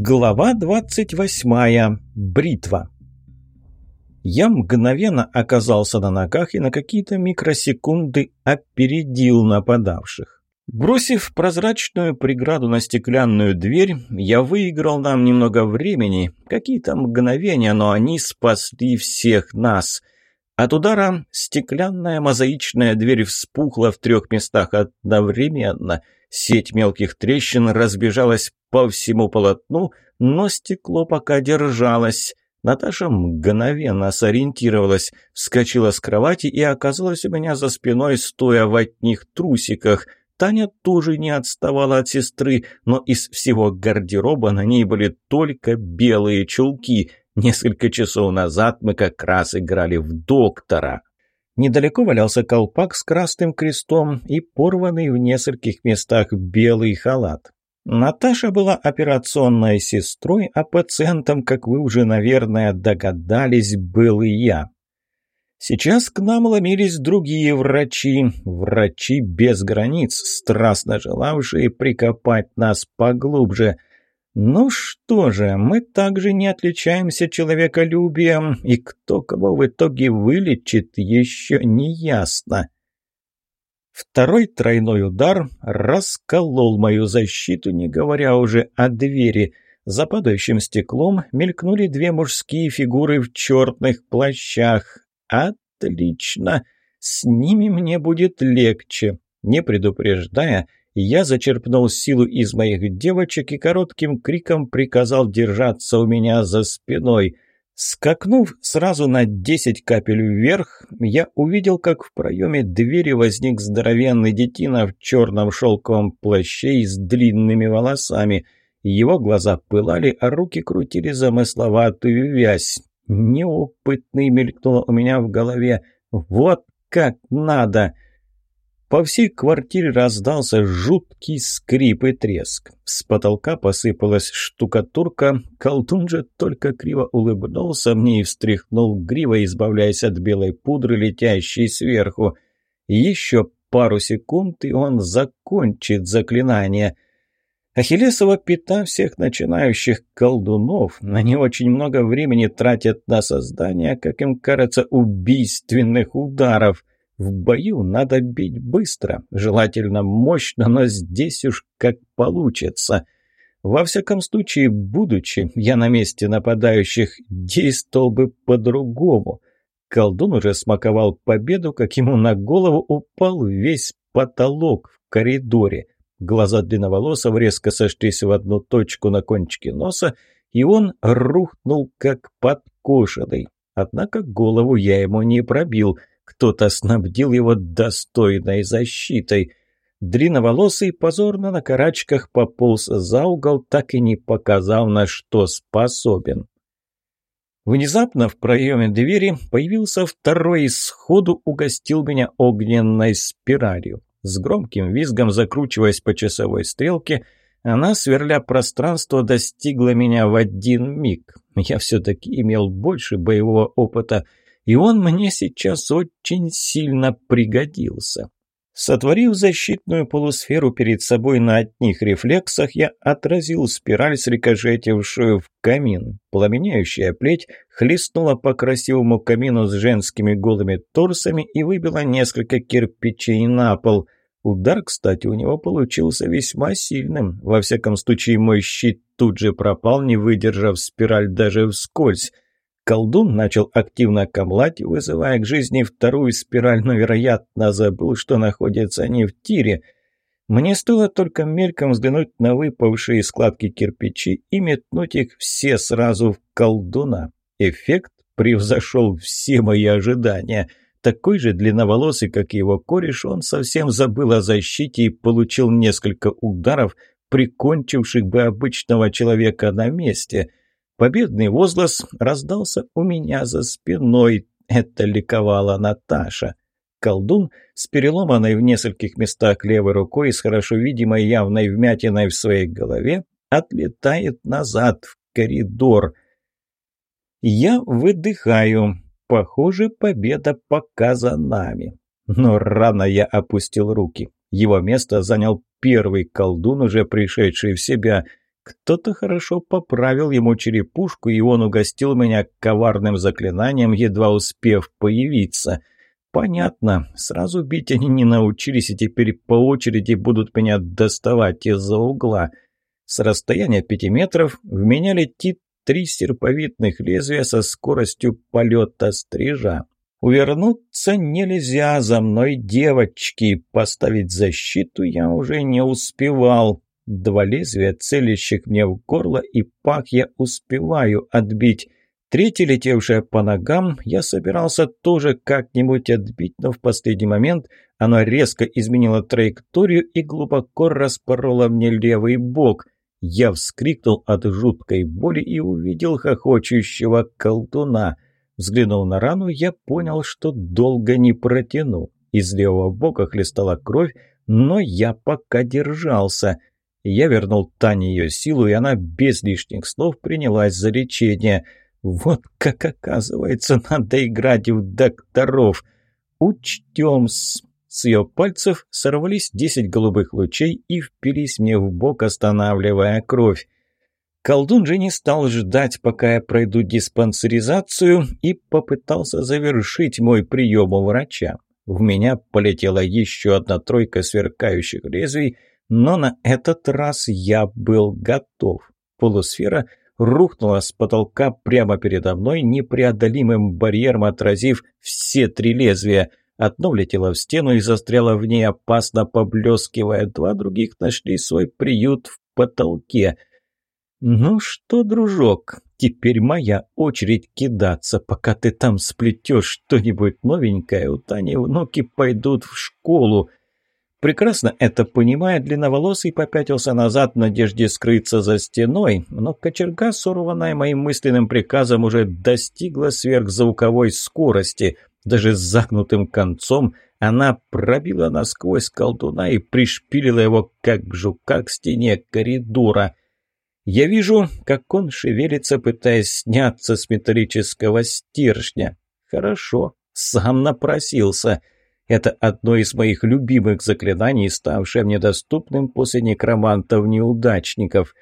Глава 28. Бритва. Я мгновенно оказался на ногах и на какие-то микросекунды опередил нападавших. Бросив прозрачную преграду на стеклянную дверь, я выиграл нам немного времени, какие-то мгновения, но они спасли всех нас. От удара стеклянная мозаичная дверь вспухла в трех местах одновременно – Сеть мелких трещин разбежалась по всему полотну, но стекло пока держалось. Наташа мгновенно сориентировалась, вскочила с кровати и оказалась у меня за спиной, стоя в одних трусиках. Таня тоже не отставала от сестры, но из всего гардероба на ней были только белые чулки. Несколько часов назад мы как раз играли в доктора. Недалеко валялся колпак с красным крестом и порванный в нескольких местах белый халат. Наташа была операционной сестрой, а пациентом, как вы уже, наверное, догадались, был и я. Сейчас к нам ломились другие врачи, врачи без границ, страстно желавшие прикопать нас поглубже – ну что же, мы также не отличаемся человеколюбием, и кто кого в итоге вылечит, еще не ясно. Второй тройной удар расколол мою защиту, не говоря уже о двери. За падающим стеклом мелькнули две мужские фигуры в черных плащах. Отлично! С ними мне будет легче. Не предупреждая, я зачерпнул силу из моих девочек и коротким криком приказал держаться у меня за спиной. Скакнув сразу на десять капель вверх, я увидел, как в проеме двери возник здоровенный детина в черном шелковом плаще и с длинными волосами. Его глаза пылали, а руки крутили замысловатую вязь. «Неопытный» мелькнуло у меня в голове. «Вот как надо!» По всей квартире раздался жуткий скрип и треск. С потолка посыпалась штукатурка. Колдун же только криво улыбнулся мне и встряхнул гривой, избавляясь от белой пудры, летящей сверху. Еще пару секунд, и он закончит заклинание. Ахиллесова пята всех начинающих колдунов. На не очень много времени тратят на создание, как им кажется, убийственных ударов — в бою надо бить быстро, желательно мощно, но здесь уж как получится. Во всяком случае, будучи я на месте нападающих, действовал бы по-другому. Колдун уже смаковал победу, как ему на голову упал весь потолок в коридоре. Глаза длинноволосов резко сошлись в одну точку на кончике носа, и он рухнул как подкошенный. Однако голову я ему не пробил — кто-то снабдил его достойной защитой. Длинноволосый позорно на карачках пополз за угол, так и не показав, на что способен. Внезапно в проеме двери появился второй и сходу угостил меня огненной спиралью. С громким визгом, закручиваясь по часовой стрелке, она, сверля пространство, достигла меня в один миг. Я все-таки имел больше боевого опыта — и он мне сейчас очень сильно пригодился. Сотворив защитную полусферу перед собой на одних рефлексах, я отразил спираль, срикошетившую в камин. Пламеняющая плеть хлестнула по красивому камину с женскими голыми торсами и выбила несколько кирпичей на пол. Удар, кстати, у него получился весьма сильным. Во всяком случае, мой щит тут же пропал, не выдержав спираль даже вскользь. Колдун начал активно камлать, вызывая к жизни вторую спираль, но, вероятно, забыл, что находится не в тире. Мне стоило только мельком взглянуть на выпавшие складки кирпичи и метнуть их все сразу в колдуна. Эффект превзошел все мои ожидания. Такой же длинноволосый, как его кореш, он совсем забыл о защите и получил несколько ударов, прикончивших бы обычного человека на месте — Победный возглас раздался у меня за спиной. Это ликовала Наташа. Колдун с переломанной в нескольких местах левой рукой и с хорошо видимой явной вмятиной в своей голове отлетает назад в коридор. Я выдыхаю. Похоже, победа пока за нами. Но рано я опустил руки. Его место занял первый колдун, уже пришедший в себя – Кто-то хорошо поправил ему черепушку, и он угостил меня коварным заклинанием, едва успев появиться. Понятно, сразу бить они не научились, и теперь по очереди будут меня доставать из-за угла. С расстояния пяти метров в меня летит три серповидных лезвия со скоростью полета стрижа. Увернуться нельзя, за мной девочки, поставить защиту я уже не успевал. Два лезвия, целящих мне в горло и пах я успеваю отбить. Третье, летевшее по ногам, я собирался тоже как-нибудь отбить, но в последний момент оно резко изменило траекторию и глубоко распороло мне левый бок. Я вскрикнул от жуткой боли и увидел хохочущего колдуна. Взглянув на рану, я понял, что долго не протяну. Из левого бока хлестала кровь, но я пока держался. Я вернул Тане ее силу, и она без лишних слов принялась за лечение. Вот как оказывается, надо играть в докторов. Учтем-с. С ее пальцев сорвались десять голубых лучей и впились мне в бок, останавливая кровь. Колдун же не стал ждать, пока я пройду диспансеризацию, и попытался завершить мой прием у врача. В меня полетела еще одна тройка сверкающих лезвий, но на этот раз я был готов. Полусфера рухнула с потолка прямо передо мной, непреодолимым барьером отразив все три лезвия. Одно влетело в стену и застряло в ней, опасно поблескивая. Два других нашли свой приют в потолке. «Ну что, дружок, теперь моя очередь кидаться, пока ты там сплетешь что-нибудь новенькое. У Тани внуки пойдут в школу». Прекрасно это понимая, длинноволосый попятился назад в надежде скрыться за стеной, но кочерга, сорванная моим мысленным приказом, уже достигла сверхзвуковой скорости. Даже с загнутым концом она пробила насквозь колдуна и пришпилила его, как жука, к стене коридора. Я вижу, как он шевелится, пытаясь сняться с металлического стержня. Хорошо, сам напросился — это одно из моих любимых заклинаний, ставшее мне доступным после некромантов-неудачников.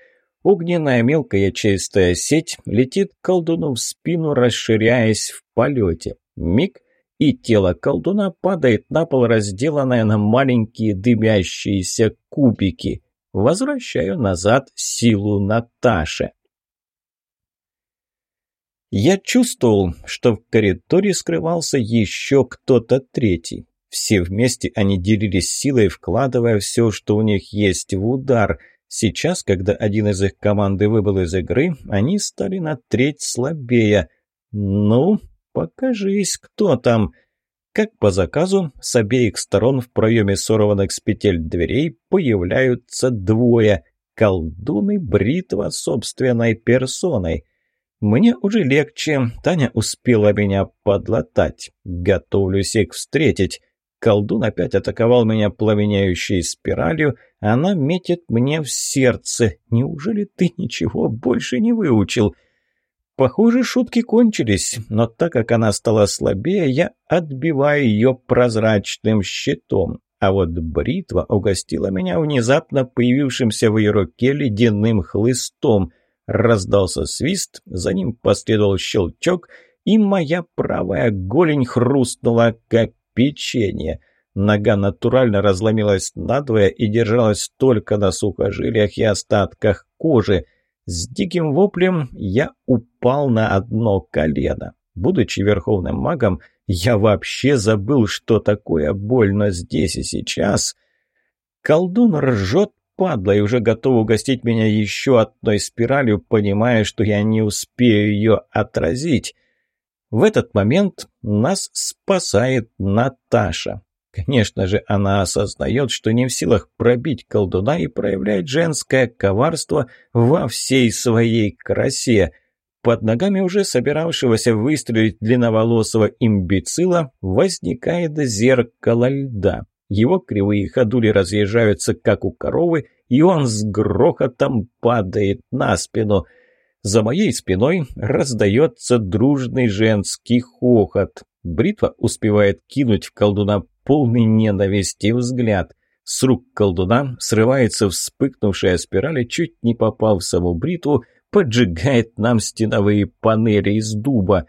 Огненная мелкая чистая сеть летит колдуну в спину, расширяясь в полете. Миг, и тело колдуна падает на пол, разделанное на маленькие дымящиеся кубики. Возвращаю назад силу Наташи. Я чувствовал, что в коридоре скрывался еще кто-то третий. Все вместе они делились силой, вкладывая все, что у них есть в удар. Сейчас, когда один из их команды выбыл из игры, они стали на треть слабее. «Ну, покажись, кто там!» Как по заказу, с обеих сторон в проеме сорванных с петель дверей появляются двое – колдун и бритва собственной персоной – мне уже легче. Таня успела меня подлатать. Готовлюсь их встретить. Колдун опять атаковал меня пламеняющей спиралью. Она метит мне в сердце. Неужели ты ничего больше не выучил? Похоже, шутки кончились, но так как она стала слабее, я отбиваю ее прозрачным щитом. А вот бритва угостила меня внезапно появившимся в ее руке ледяным хлыстом. Раздался свист, за ним последовал щелчок, и моя правая голень хрустнула, как печенье. Нога натурально разломилась надвое и держалась только на сухожилиях и остатках кожи. С диким воплем я упал на одно колено. Будучи верховным магом, я вообще забыл, что такое больно здесь и сейчас. Колдун ржет, падла, и уже готов угостить меня еще одной спиралью, понимая, что я не успею ее отразить. В этот момент нас спасает Наташа. Конечно же, она осознает, что не в силах пробить колдуна и проявляет женское коварство во всей своей красе. Под ногами уже собиравшегося выстрелить длинноволосого имбецила возникает зеркало льда. Его кривые ходули разъезжаются, как у коровы, и он с грохотом падает на спину – за моей спиной раздается дружный женский хохот. Бритва успевает кинуть в колдуна полный ненависти взгляд. С рук колдуна срывается вспыхнувшая спираль и, чуть не попав в саму бритву, поджигает нам стеновые панели из дуба.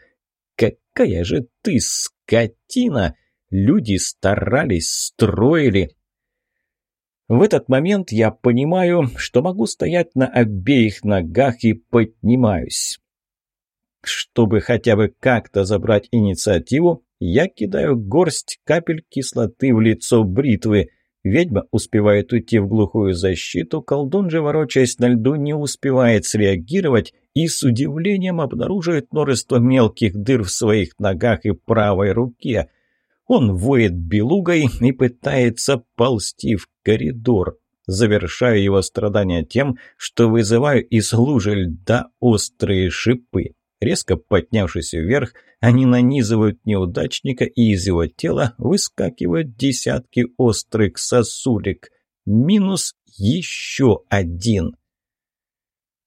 Какая же ты скотина! Люди старались, строили. В этот момент я понимаю, что могу стоять на обеих ногах и поднимаюсь. Чтобы хотя бы как-то забрать инициативу, я кидаю горсть капель кислоты в лицо бритвы. Ведьма успевает уйти в глухую защиту, колдун же, ворочаясь на льду, не успевает среагировать и с удивлением обнаруживает множество мелких дыр в своих ногах и правой руке. Он воет белугой и пытается ползти в коридор. Завершаю его страдания тем, что вызываю из лужи льда острые шипы. Резко поднявшись вверх, они нанизывают неудачника, и из его тела выскакивают десятки острых сосулек. Минус еще один.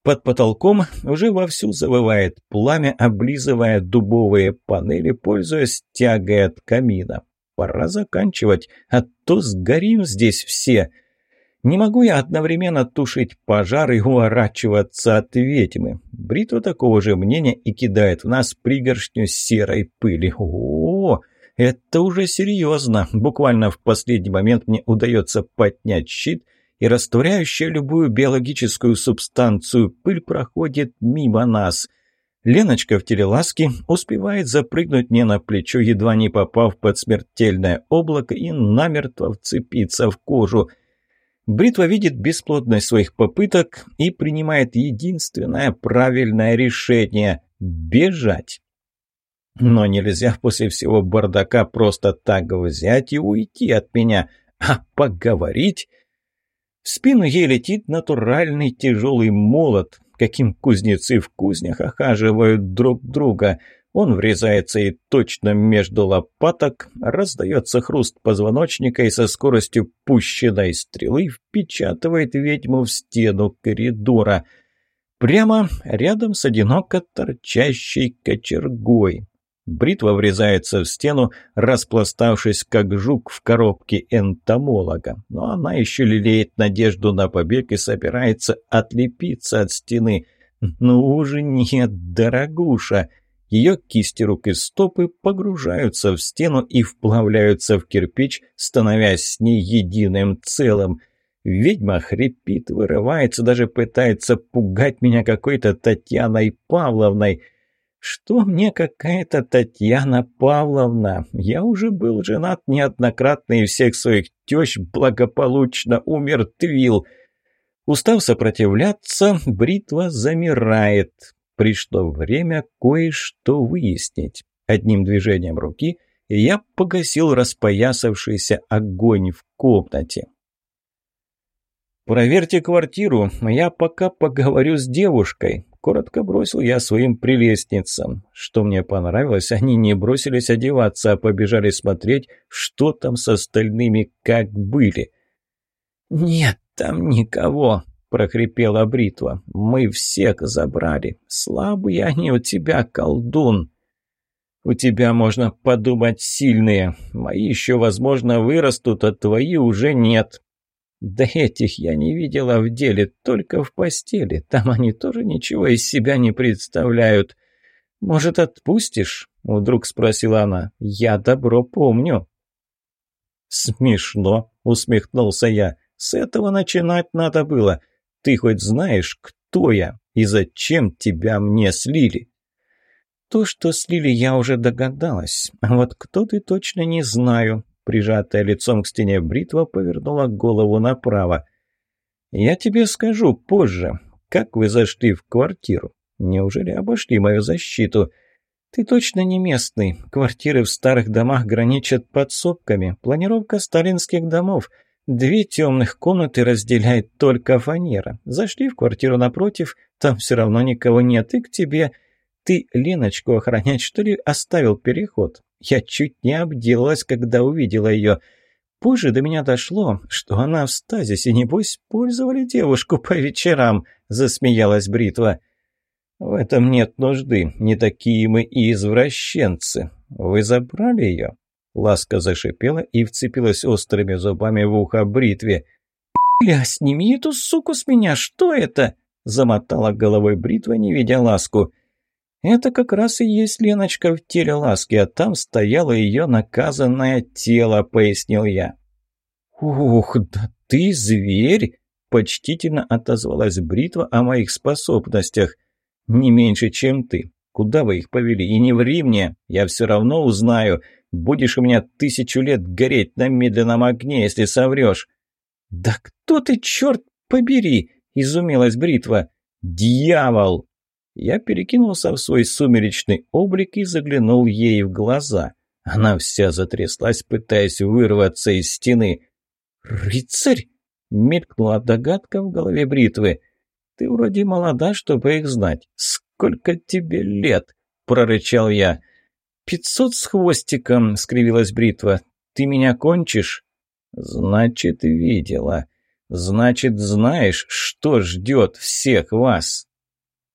Под потолком уже вовсю завывает пламя, облизывая дубовые панели, пользуясь тягой от камина. Пора заканчивать, а то сгорим здесь все. Не могу я одновременно тушить пожар и уворачиваться от ведьмы. Бритва такого же мнения и кидает в нас пригоршню серой пыли. О, -о, это уже серьезно. Буквально в последний момент мне удается поднять щит, и растворяющая любую биологическую субстанцию пыль проходит мимо нас. Леночка в телеласке успевает запрыгнуть мне на плечо, едва не попав под смертельное облако и намертво вцепиться в кожу – Бритва видит бесплодность своих попыток и принимает единственное правильное решение – бежать. Но нельзя после всего бардака просто так взять и уйти от меня, а поговорить. Спину ей летит натуральный тяжелый молот, каким кузнецы в кузнях охаживают друг друга – он врезается и точно между лопаток, раздается хруст позвоночника и со скоростью пущенной стрелы впечатывает ведьму в стену коридора. Прямо рядом с одиноко торчащей кочергой. Бритва врезается в стену, распластавшись как жук в коробке энтомолога. Но она еще лелеет надежду на побег и собирается отлепиться от стены. «Ну уже нет, дорогуша!» Ее кисти рук и стопы погружаются в стену и вплавляются в кирпич, становясь с ней единым целым. Ведьма хрипит, вырывается, даже пытается пугать меня какой-то Татьяной Павловной. Что мне какая-то Татьяна Павловна? Я уже был женат неоднократно и всех своих тещ благополучно умертвил. Устав сопротивляться, бритва замирает. Пришло время кое-что выяснить. Одним движением руки я погасил распоясавшийся огонь в комнате. «Проверьте квартиру, я пока поговорю с девушкой», — коротко бросил я своим прелестницам. Что мне понравилось, они не бросились одеваться, а побежали смотреть, что там с остальными как были. «Нет там никого», прохрипела бритва. «Мы всех забрали. Слабые они у тебя, колдун!» «У тебя, можно подумать, сильные. Мои еще, возможно, вырастут, а твои уже нет». «Да этих я не видела в деле, только в постели. Там они тоже ничего из себя не представляют. Может, отпустишь?» — вдруг спросила она. «Я добро помню». «Смешно», — усмехнулся я. «С этого начинать надо было. Ты хоть знаешь, кто я и зачем тебя мне слили?» «То, что слили, я уже догадалась. А вот кто ты точно не знаю». Прижатая лицом к стене бритва повернула голову направо. «Я тебе скажу позже, как вы зашли в квартиру. Неужели обошли мою защиту?» «Ты точно не местный. Квартиры в старых домах граничат подсобками. Планировка сталинских домов. Две темных комнаты разделяет только фанера. Зашли в квартиру напротив, там все равно никого нет, и к тебе... Ты Леночку охранять, что ли, оставил переход? Я чуть не обделалась, когда увидела ее. Позже до меня дошло, что она в стазисе, небось, пользовали девушку по вечерам, засмеялась Бритва. В этом нет нужды, не такие мы и извращенцы. Вы забрали ее? Ласка зашипела и вцепилась острыми зубами в ухо бритве. «Бля, сними эту суку с меня, что это?» Замотала головой бритва, не видя ласку. Это как раз и есть Леночка в теле ласки, а там стояло ее наказанное тело, пояснил я. «Ух, да ты зверь!» – почтительно отозвалась бритва о моих способностях. «Не меньше, чем ты. Куда вы их повели? И не ври мне, я все равно узнаю. Будешь у меня тысячу лет гореть на медленном огне, если соврешь». «Да кто ты, черт побери!» – изумилась бритва. «Дьявол!» Я перекинулся в свой сумеречный облик и заглянул ей в глаза. Она вся затряслась, пытаясь вырваться из стены. «Рыцарь!» — мелькнула догадка в голове бритвы. «Ты вроде молода, чтобы их знать. Сколько тебе лет?» — прорычал я. «Пятьсот с хвостиком!» — скривилась бритва. «Ты меня кончишь?» «Значит, видела. Значит, знаешь, что ждет всех вас».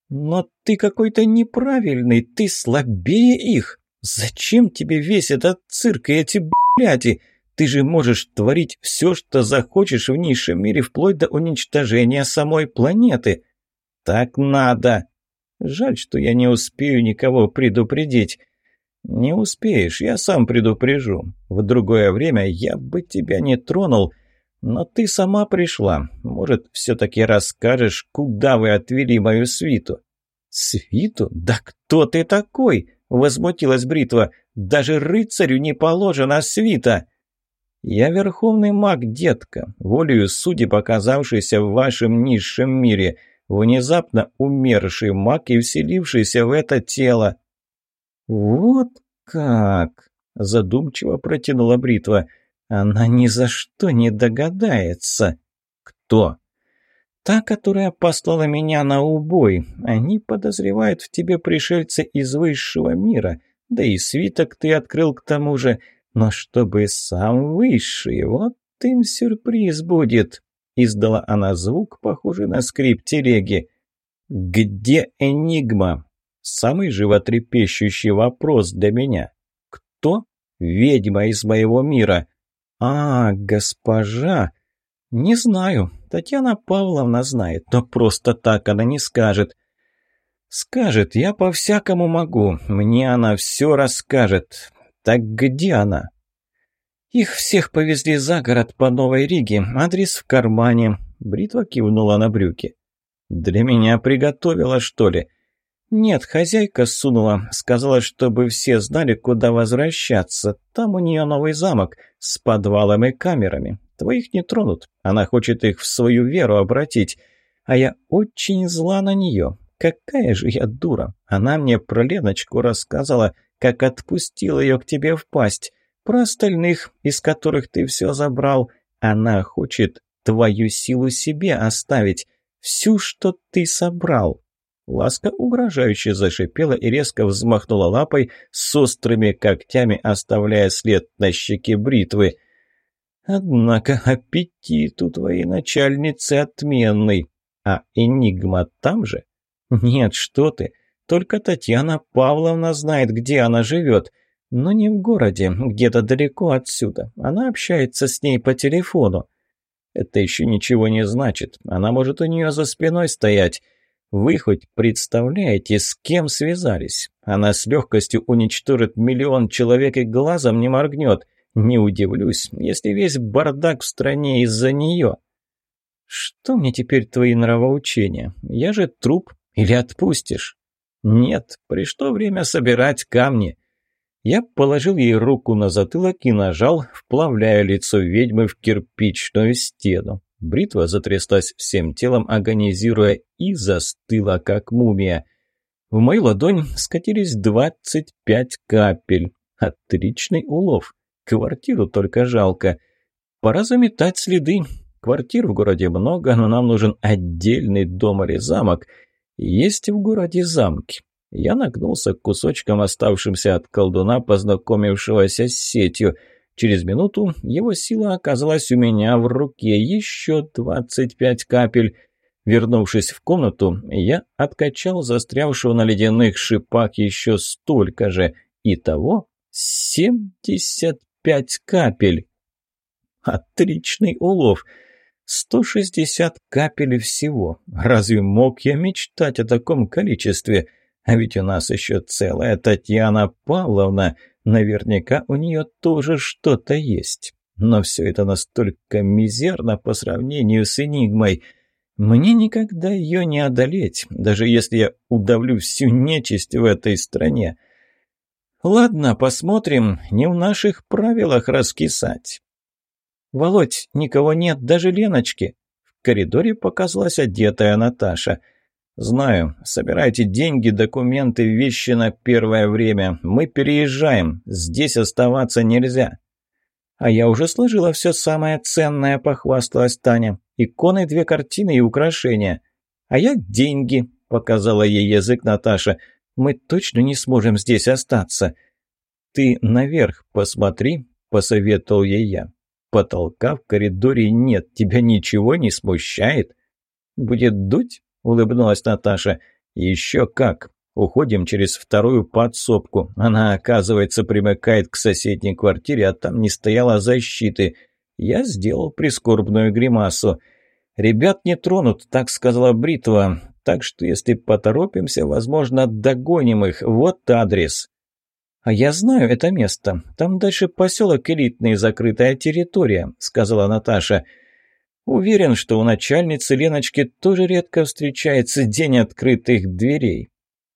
«Но ты какой-то неправильный, ты слабее их. Зачем тебе весь этот цирк и эти бляди? Ты же можешь творить все, что захочешь в низшем мире, вплоть до уничтожения самой планеты. Так надо. Жаль, что я не успею никого предупредить. Не успеешь, я сам предупрежу. В другое время я бы тебя не тронул, но ты сама пришла. Может, все-таки расскажешь, куда вы отвели мою свиту? Свиту? Да кто ты такой? Возмутилась Бритва. Даже рыцарю не положена свита. «Я верховный маг, детка, волею судеб, оказавшийся в вашем низшем мире, внезапно умерший маг и вселившийся в это тело». «Вот как!» – задумчиво протянула бритва. «Она ни за что не догадается». «Кто?» «Та, которая послала меня на убой. Они подозревают в тебе пришельца из высшего мира. Да и свиток ты открыл к тому же. Но чтобы сам высший, вот им сюрприз будет!» Издала она звук, похожий на скрип телеги. «Где Энигма?» Самый животрепещущий вопрос для меня. «Кто?» «Ведьма из моего мира». «А, госпожа!» «Не знаю. Татьяна Павловна знает, но просто так она не скажет». «Скажет, я по-всякому могу. Мне она все расскажет. «Так где она?» «Их всех повезли за город по Новой Риге. Адрес в кармане». Бритва кивнула на брюки. «Для меня приготовила, что ли?» «Нет, хозяйка сунула. Сказала, чтобы все знали, куда возвращаться. Там у нее новый замок с подвалом и камерами. Твоих не тронут. Она хочет их в свою веру обратить. А я очень зла на нее. Какая же я дура. Она мне про Леночку рассказала как отпустил ее к тебе в пасть. Про остальных, из которых ты все забрал. Она хочет твою силу себе оставить. Всю, что ты собрал». Ласка угрожающе зашипела и резко взмахнула лапой с острыми когтями, оставляя след на щеке бритвы. «Однако аппетит у твоей начальницы отменный. А Энигма там же?» «Нет, что ты!» Только Татьяна Павловна знает, где она живет. Но не в городе, где-то далеко отсюда. Она общается с ней по телефону. Это еще ничего не значит. Она может у нее за спиной стоять. Вы хоть представляете, с кем связались? Она с легкостью уничтожит миллион человек и глазом не моргнет. Не удивлюсь, если весь бардак в стране из-за нее. Что мне теперь твои нравоучения? Я же труп. Или отпустишь? «Нет, пришло время собирать камни». Я положил ей руку на затылок и нажал, вплавляя лицо ведьмы в кирпичную стену. Бритва затряслась всем телом, агонизируя, и застыла, как мумия. В мою ладонь скатились двадцать пять капель. Отличный улов. Квартиру только жалко. Пора заметать следы. Квартир в городе много, но нам нужен отдельный дом или замок – есть в городе замки. Я нагнулся к кусочкам, оставшимся от колдуна, познакомившегося с сетью. Через минуту его сила оказалась у меня в руке. Еще двадцать пять капель. Вернувшись в комнату, я откачал застрявшего на ледяных шипах еще столько же. Итого семьдесят пять капель. Отличный улов. 160 капель всего. Разве мог я мечтать о таком количестве? А ведь у нас еще целая Татьяна Павловна. Наверняка у нее тоже что-то есть. Но все это настолько мизерно по сравнению с Энигмой. Мне никогда ее не одолеть, даже если я удавлю всю нечисть в этой стране. Ладно, посмотрим, не в наших правилах раскисать. «Володь, никого нет, даже Леночки!» В коридоре показалась одетая Наташа. «Знаю. Собирайте деньги, документы, вещи на первое время. Мы переезжаем. Здесь оставаться нельзя». «А я уже сложила все самое ценное», — похвасталась Таня. «Иконы, две картины и украшения». «А я деньги», — показала ей язык Наташа. «Мы точно не сможем здесь остаться». «Ты наверх посмотри», — посоветовал ей я. Потолка в коридоре нет, тебя ничего не смущает?» «Будет дуть?» – улыбнулась Наташа. «Еще как. Уходим через вторую подсобку. Она, оказывается, примыкает к соседней квартире, а там не стояла защиты. Я сделал прискорбную гримасу. «Ребят не тронут», – так сказала Бритва. «Так что, если поторопимся, возможно, догоним их. Вот адрес». «А я знаю это место. Там дальше поселок элитный, закрытая территория», — сказала Наташа. «Уверен, что у начальницы Леночки тоже редко встречается день открытых дверей».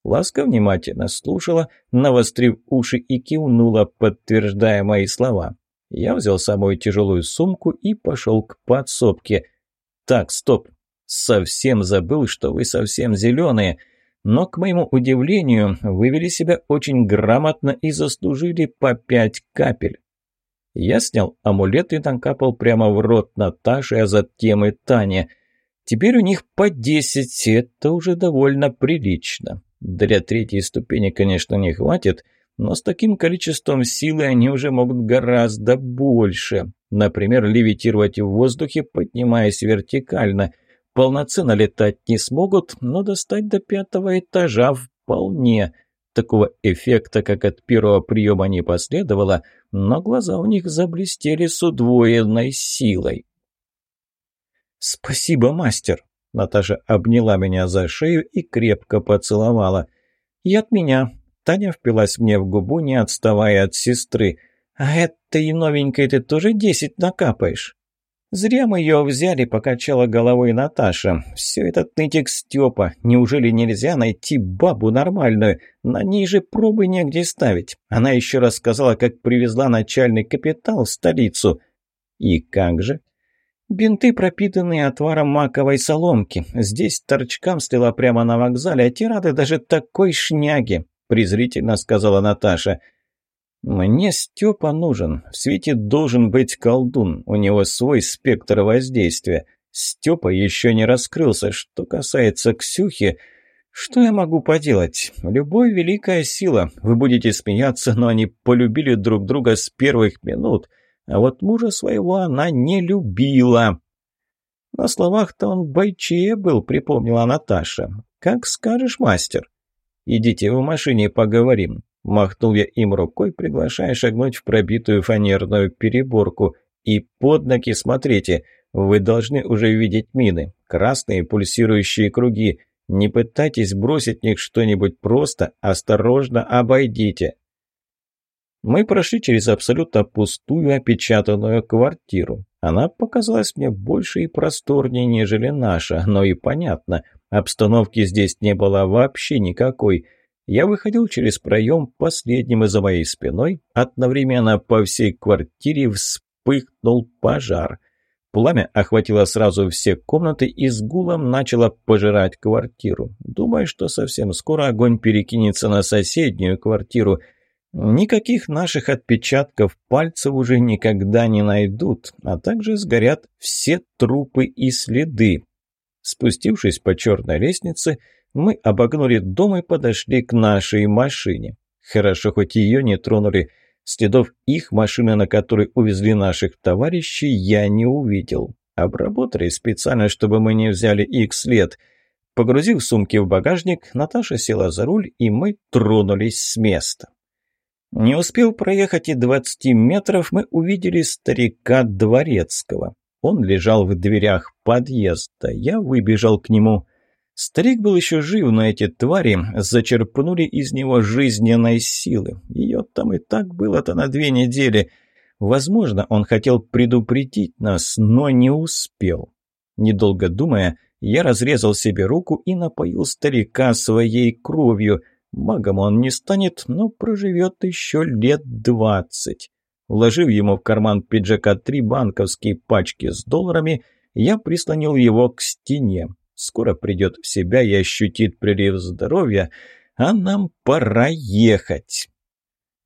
Ласка внимательно слушала, навострив уши и кивнула, подтверждая мои слова. Я взял самую тяжелую сумку и пошел к подсобке. «Так, стоп. Совсем забыл, что вы совсем зеленые но, к моему удивлению, вывели себя очень грамотно и заслужили по пять капель. Я снял амулет и накапал прямо в рот Наташи, а затем и Тане. Теперь у них по десять, это уже довольно прилично. Для третьей ступени, конечно, не хватит, но с таким количеством силы они уже могут гораздо больше. Например, левитировать в воздухе, поднимаясь вертикально – Полноценно летать не смогут, но достать до пятого этажа вполне. Такого эффекта, как от первого приема, не последовало, но глаза у них заблестели с удвоенной силой. «Спасибо, мастер!» Наташа обняла меня за шею и крепко поцеловала. «И от меня!» Таня впилась мне в губу, не отставая от сестры. «А этой новенькой ты тоже десять накапаешь?» «Зря мы ее взяли», — покачала головой Наташа. «Все этот нытик Степа. Неужели нельзя найти бабу нормальную? На ней же пробы негде ставить. Она еще рассказала, как привезла начальный капитал в столицу». «И как же?» «Бинты, пропитанные отваром маковой соломки. Здесь торчкам слила прямо на вокзале, а те рады даже такой шняги», — презрительно сказала Наташа. «Наташа». «Мне Степа нужен. В свете должен быть колдун. У него свой спектр воздействия. Степа еще не раскрылся. Что касается Ксюхи, что я могу поделать? Любовь – великая сила. Вы будете смеяться, но они полюбили друг друга с первых минут. А вот мужа своего она не любила». «На словах-то он бойчее был», – припомнила Наташа. «Как скажешь, мастер». «Идите в машине поговорим. Махнул я им рукой, приглашая шагнуть в пробитую фанерную переборку. «И под ноги смотрите, вы должны уже видеть мины, красные пульсирующие круги. Не пытайтесь бросить в них что-нибудь просто, осторожно обойдите». Мы прошли через абсолютно пустую опечатанную квартиру. Она показалась мне больше и просторнее, нежели наша, но и понятно, обстановки здесь не было вообще никакой – я выходил через проем, последним и за моей спиной, одновременно по всей квартире вспыхнул пожар. Пламя охватило сразу все комнаты и с гулом начало пожирать квартиру. Думаю, что совсем скоро огонь перекинется на соседнюю квартиру. Никаких наших отпечатков пальцев уже никогда не найдут, а также сгорят все трупы и следы. Спустившись по черной лестнице, мы обогнули дом и подошли к нашей машине. Хорошо, хоть ее не тронули. Следов их машины, на которой увезли наших товарищей, я не увидел. Обработали специально, чтобы мы не взяли их след. Погрузив сумки в багажник, Наташа села за руль, и мы тронулись с места. Не успев проехать и двадцати метров, мы увидели старика Дворецкого. Он лежал в дверях подъезда. Я выбежал к нему. Старик был еще жив, но эти твари зачерпнули из него жизненной силы. Ее там и так было-то на две недели. Возможно, он хотел предупредить нас, но не успел. Недолго думая, я разрезал себе руку и напоил старика своей кровью. Магом он не станет, но проживет еще лет двадцать. Вложив ему в карман пиджака три банковские пачки с долларами, я прислонил его к стене. Скоро придет в себя и ощутит прилив здоровья, а нам пора ехать.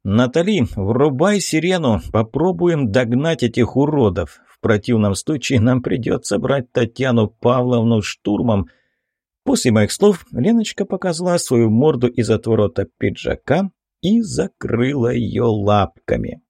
«Натали, врубай сирену, попробуем догнать этих уродов. В противном случае нам придется брать Татьяну Павловну штурмом». После моих слов Леночка показала свою морду из отворота пиджака и закрыла ее лапками.